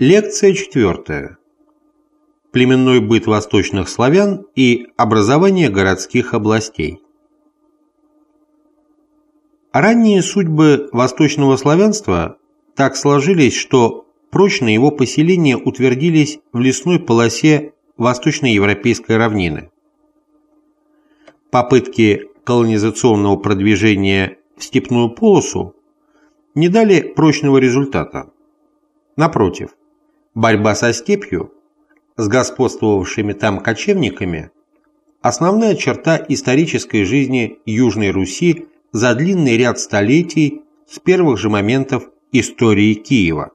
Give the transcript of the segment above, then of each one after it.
Лекция четвертая. Племенной быт восточных славян и образование городских областей. Ранние судьбы восточного славянства так сложились, что прочно его поселения утвердились в лесной полосе восточноевропейской равнины. Попытки колонизационного продвижения в степную полосу не дали прочного результата. Напротив, борьба со степью, с господствовавшими там кочевниками, основная черта исторической жизни Южной Руси за длинный ряд столетий с первых же моментов истории Киева.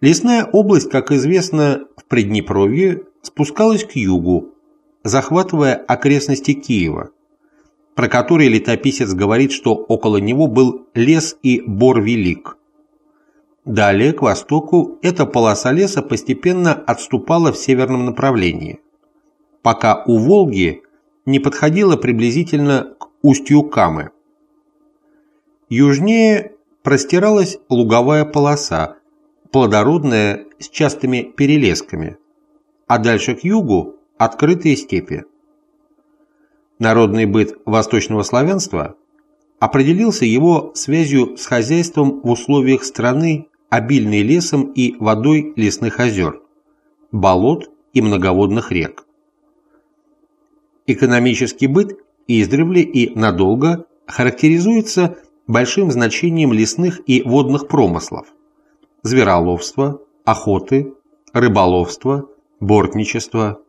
Лесная область, как известно, в Приднепровье спускалась к югу, захватывая окрестности Киева, про который летописец говорит, что около него был лес и бор велик. Далее, к востоку, эта полоса леса постепенно отступала в северном направлении, пока у Волги не подходила приблизительно к устью Камы. Южнее простиралась луговая полоса, плодородная с частыми перелесками, а дальше к югу – открытые степи. Народный быт восточного славянства определился его связью с хозяйством в условиях страны, обильной лесом и водой лесных озер, болот и многоводных рек. Экономический быт издревле и надолго характеризуется большим значением лесных и водных промыслов – звероловства, охоты, рыболовства, бортничества,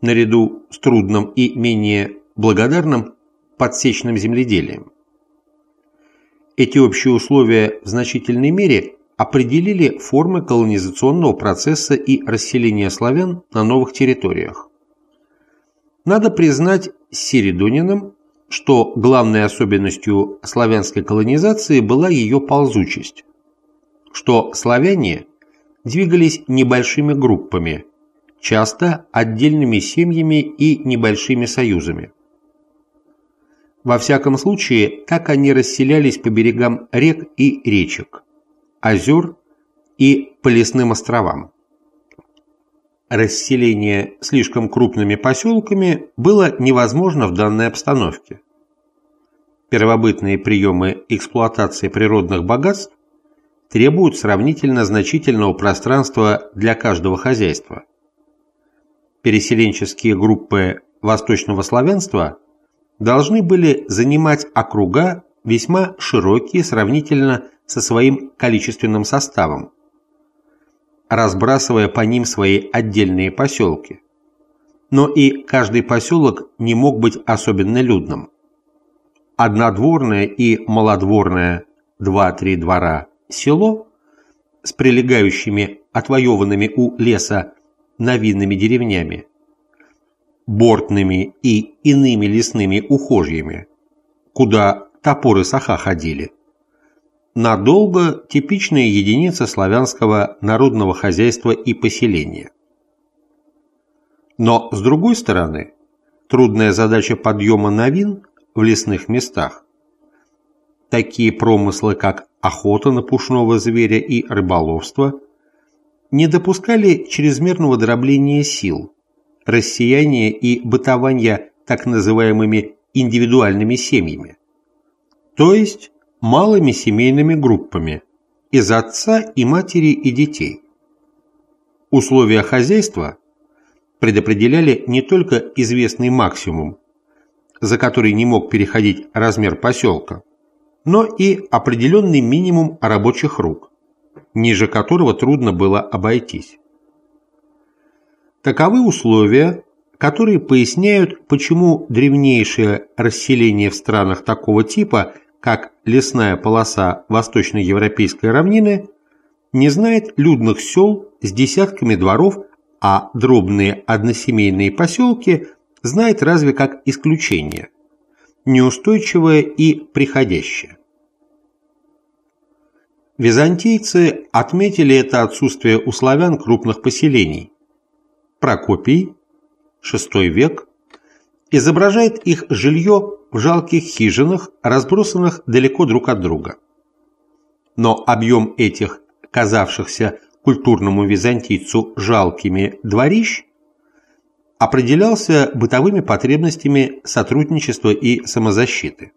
наряду с трудным и менее благодарным подсечным земледелием. Эти общие условия в значительной мере определили формы колонизационного процесса и расселения славян на новых территориях. Надо признать с Середуниным, что главной особенностью славянской колонизации была ее ползучесть, что славяне двигались небольшими группами, часто отдельными семьями и небольшими союзами. Во всяком случае, как они расселялись по берегам рек и речек, озер и по лесным островам. Расселение слишком крупными поселками было невозможно в данной обстановке. Первобытные приемы эксплуатации природных богатств требуют сравнительно значительного пространства для каждого хозяйства. Переселенческие группы восточного славянства должны были занимать округа весьма широкие сравнительно со своим количественным составом, разбрасывая по ним свои отдельные поселки. Но и каждый поселок не мог быть особенно людным. Однодворное и малодворное два-три двора село с прилегающими отвоеванными у леса новинными деревнями, бортными и иными лесными ухожьями, куда топоры саха ходили, надолго типичная единица славянского народного хозяйства и поселения. Но, с другой стороны, трудная задача подъема новин в лесных местах, такие промыслы, как охота на пушного зверя и рыболовство, не допускали чрезмерного дробления сил, рассеяния и бытования так называемыми индивидуальными семьями, то есть малыми семейными группами из отца и матери и детей. Условия хозяйства предопределяли не только известный максимум, за который не мог переходить размер поселка, но и определенный минимум рабочих рук, ниже которого трудно было обойтись. Таковы условия, которые поясняют, почему древнейшее расселение в странах такого типа – как лесная полоса восточноевропейской равнины, не знает людных сел с десятками дворов, а дробные односемейные поселки знает разве как исключение, неустойчивое и приходящее. Византийцы отметили это отсутствие у славян крупных поселений. Прокопий, VI век, изображает их жилье в жалких хижинах, разбросанных далеко друг от друга. Но объем этих казавшихся культурному византийцу жалкими дворищ, определялся бытовыми потребностями сотрудничества и самозащиты.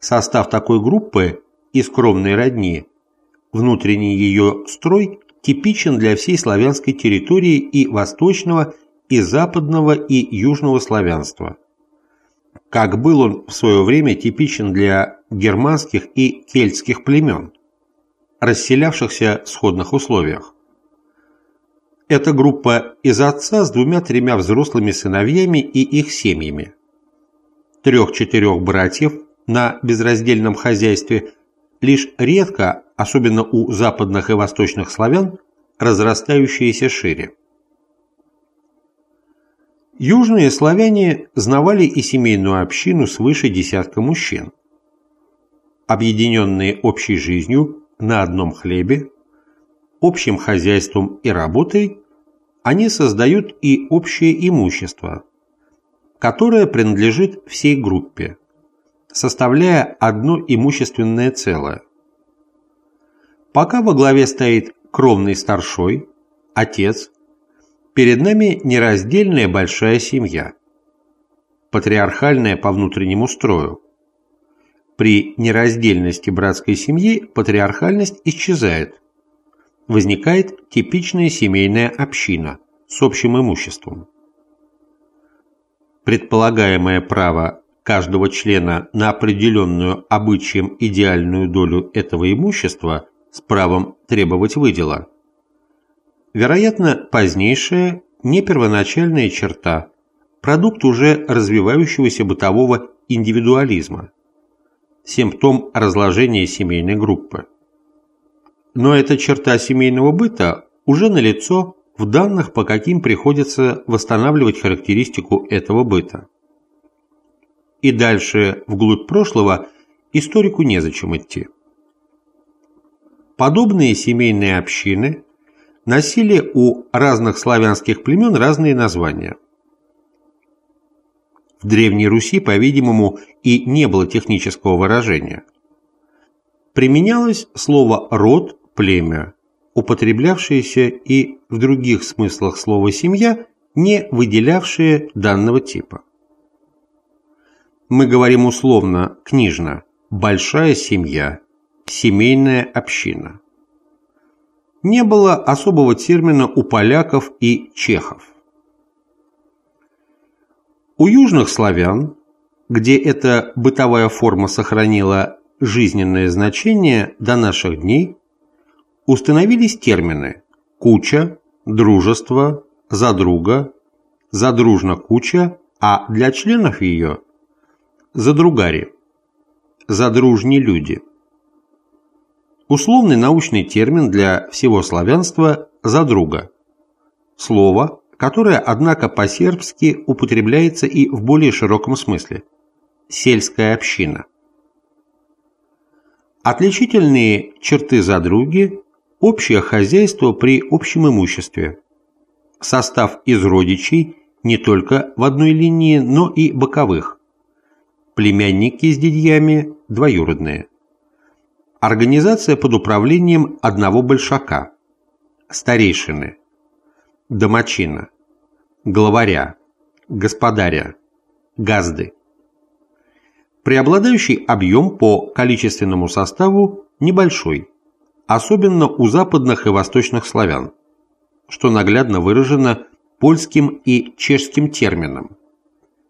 Состав такой группы и скромной родни, внутренний ее строй типичен для всей славянской территории и восточного, и западного, и южного славянства. Как был он в свое время типичен для германских и кельтских племен, расселявшихся в сходных условиях. Эта группа из отца с двумя-тремя взрослыми сыновьями и их семьями. Трех-четырех братьев на безраздельном хозяйстве лишь редко, особенно у западных и восточных славян, разрастающиеся шире. Южные славяне знавали и семейную общину свыше десятка мужчин. Объединенные общей жизнью на одном хлебе, общим хозяйством и работой, они создают и общее имущество, которое принадлежит всей группе, составляя одно имущественное целое. Пока во главе стоит кровный старшой, отец, перед нами нераздельная большая семья, патриархальная по внутреннему строю. При нераздельности братской семьи патриархальность исчезает, возникает типичная семейная община с общим имуществом. Предполагаемое право каждого члена на определенную обычаем идеальную долю этого имущества с правом требовать выдела. Вероятно, позднейшая, не первоначальная черта, продукт уже развивающегося бытового индивидуализма, симптом разложения семейной группы. Но эта черта семейного быта уже налицо в данных, по каким приходится восстанавливать характеристику этого быта. И дальше, вглубь прошлого, историку незачем идти. Подобные семейные общины носили у разных славянских племен разные названия. В Древней Руси, по-видимому, и не было технического выражения. Применялось слово «род», «племя», употреблявшееся и в других смыслах слова «семья», не выделявшие данного типа. Мы говорим условно, книжно, большая семья, семейная община. Не было особого термина у поляков и чехов. У южных славян, где эта бытовая форма сохранила жизненное значение до наших дней, установились термины «куча», «дружество», «задруга», «задружна куча», а для членов ее – Задругари. Задружни люди. Условный научный термин для всего славянства «задруга». Слово, которое, однако, по-сербски употребляется и в более широком смысле – сельская община. Отличительные черты задруги – общее хозяйство при общем имуществе, состав из родичей не только в одной линии, но и боковых, племянники с дядьями двоюродные. Организация под управлением одного большака, старейшины, домочина, главаря, господаря, газды. Преобладающий объем по количественному составу небольшой, особенно у западных и восточных славян, что наглядно выражено польским и чешским термином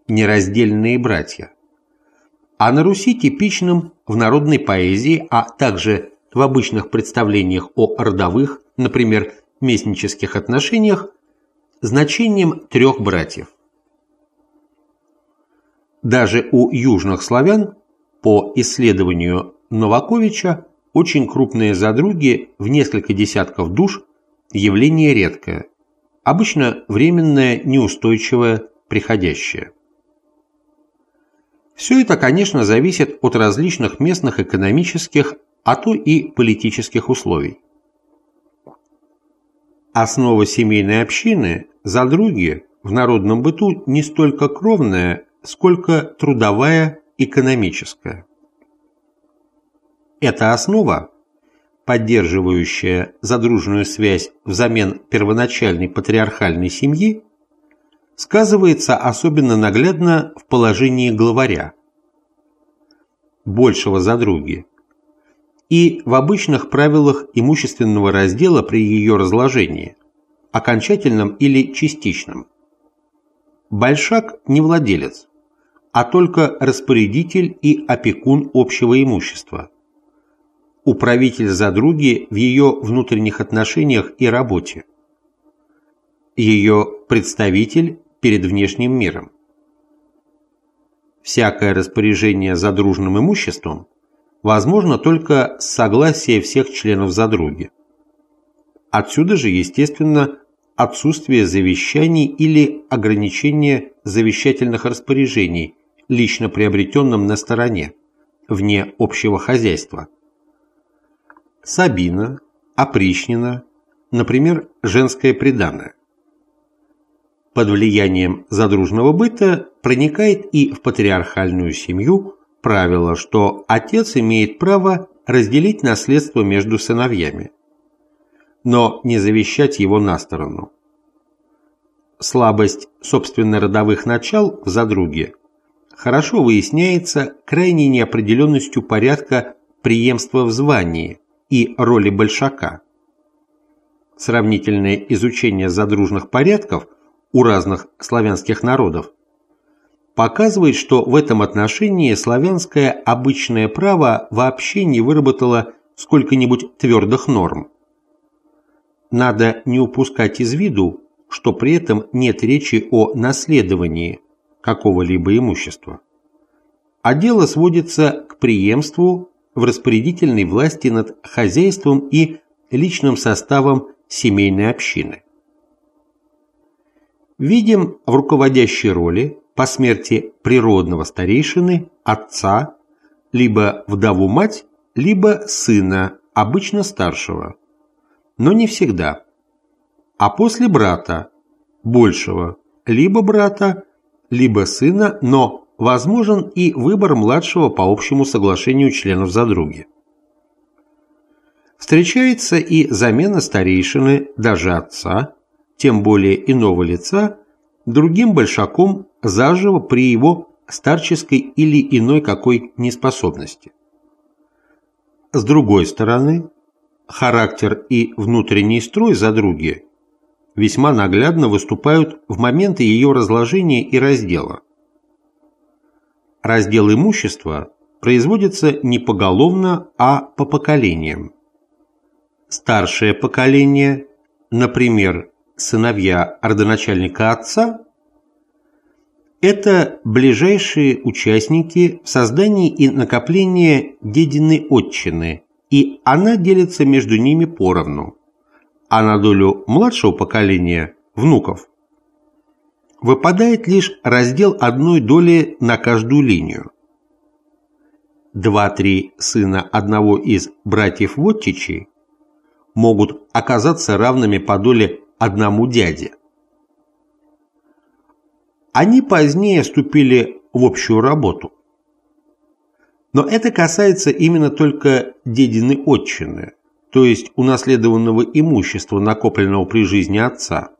«нераздельные братья» а на Руси типичным в народной поэзии, а также в обычных представлениях о родовых, например, местнических отношениях, значением трех братьев. Даже у южных славян, по исследованию Новаковича, очень крупные задруги в несколько десятков душ – явление редкое, обычно временное, неустойчивое, приходящее. Все это, конечно, зависит от различных местных экономических, а то и политических условий. Основа семейной общины, задруги, в народном быту не столько кровная, сколько трудовая, экономическая. Эта основа поддерживающая задружную связь взамен первоначальной патриархальной семьи, сказывается особенно наглядно в положении главаря, большего задруги, и в обычных правилах имущественного раздела при ее разложении, окончательном или частичном. Большак не владелец, а только распорядитель и опекун общего имущества, управитель задруги в ее внутренних отношениях и работе, ее представитель перед внешним миром. Всякое распоряжение задружным имуществом возможно только с согласия всех членов задруги. Отсюда же, естественно, отсутствие завещаний или ограничение завещательных распоряжений, лично приобретенным на стороне, вне общего хозяйства. Сабина, опричнина, например, женское преданное. Под влиянием задружного быта проникает и в патриархальную семью правило, что отец имеет право разделить наследство между сыновьями, но не завещать его на сторону. Слабость собственно родовых начал в задруге хорошо выясняется крайней неопределенностью порядка преемства в звании и роли большака. Сравнительное изучение задружных порядков у разных славянских народов показывает, что в этом отношении славянское обычное право вообще не выработало сколько-нибудь твердых норм. Надо не упускать из виду, что при этом нет речи о наследовании какого-либо имущества. А дело сводится к преемству в распорядительной власти над хозяйством и личным составом семейной общины. Видим в руководящей роли по смерти природного старейшины, отца, либо вдову-мать, либо сына, обычно старшего, но не всегда, а после брата, большего, либо брата, либо сына, но возможен и выбор младшего по общему соглашению членов задруги. Встречается и замена старейшины, даже отца, тем более иного лица, другим большаком заживо при его старческой или иной какой неспособности. С другой стороны, характер и внутренний строй задруги весьма наглядно выступают в моменты ее разложения и раздела. Раздел имущества производится не поголовно, а по поколениям. Старшее поколение, например, сыновья родоначальника отца, это ближайшие участники в создании и накоплении дедины отчины, и она делится между ними поровну. А на долю младшего поколения, внуков, выпадает лишь раздел одной доли на каждую линию. Два-три сына одного из братьев Воттичей могут оказаться равными по доле одному дяде. Они позднее вступили в общую работу. Но это касается именно только дедины отчины, то есть унаследованного имущества, накопленного при жизни отца.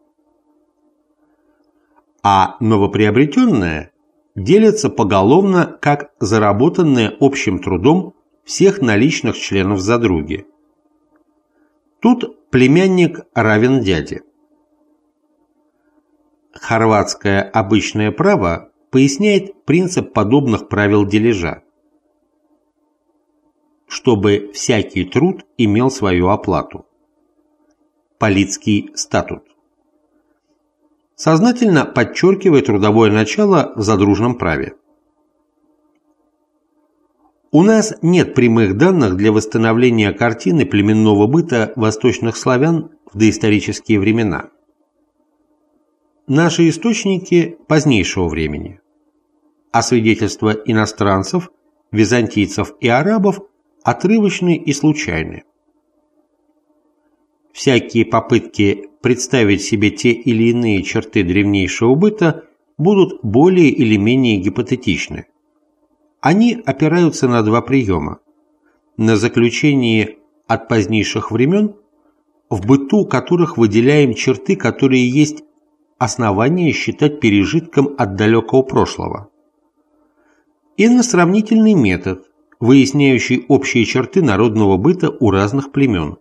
А новоприобретенное делится поголовно как заработанное общим трудом всех наличных членов задруги. Тут племянник равен дяде. Хорватское обычное право поясняет принцип подобных правил дележа. Чтобы всякий труд имел свою оплату. Политский статут. Сознательно подчеркивает трудовое начало в задружном праве. У нас нет прямых данных для восстановления картины племенного быта восточных славян в доисторические времена наши источники позднейшего времени, а свидетельства иностранцев, византийцев и арабов отрывочны и случайны. Всякие попытки представить себе те или иные черты древнейшего быта будут более или менее гипотетичны. Они опираются на два приема – на заключении от позднейших времен, в быту которых выделяем черты, которые есть основания считать пережитком от далекого прошлого. И на сравнительный метод, выясняющий общие черты народного быта у разных племен,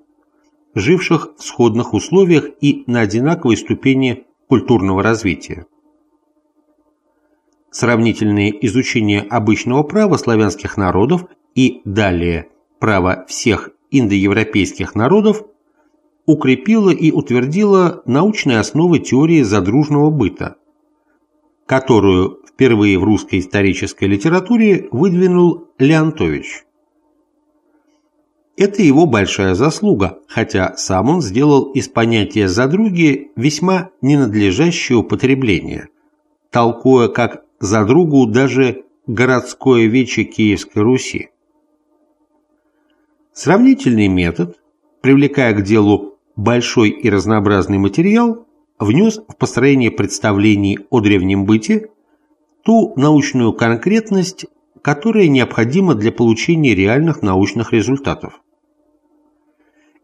живших в сходных условиях и на одинаковой ступени культурного развития. Сравнительное изучение обычного права славянских народов и далее права всех индоевропейских народов укрепило и утвердило научные основы теории задружного быта, которую впервые в русской исторической литературе выдвинул Леонтович. Это его большая заслуга, хотя сам он сделал из понятия «задруги» весьма ненадлежащее употребление, толкуя как «задругу» даже городское вече Киевской Руси. Сравнительный метод, привлекая к делу большой и разнообразный материал, внес в построение представлений о древнем быте ту научную конкретность, которая необходима для получения реальных научных результатов.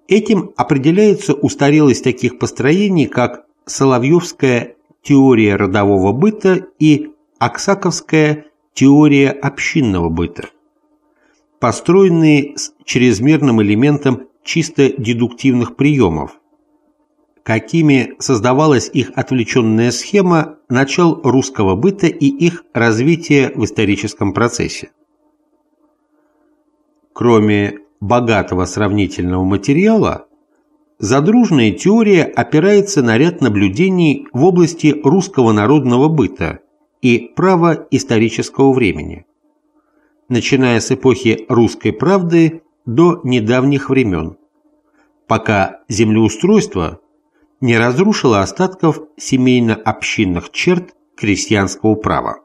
Этим определяется устарелость таких построений, как Соловьевская теория родового быта и Аксаковская теория общинного быта, построенные с чрезмерным элементом чисто дедуктивных приемов, какими создавалась их отвлеченная схема начал русского быта и их развития в историческом процессе. Кроме богатого сравнительного материала, задружная теория опирается на ряд наблюдений в области русского народного быта и права исторического времени, начиная с эпохи русской правды до недавних времен, пока землеустройство не разрушило остатков семейно-общинных черт крестьянского права.